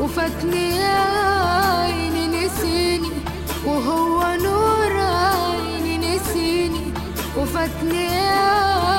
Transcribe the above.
وفاتني عيني نسيني وهو نور عيني نسيني وفاتني عيني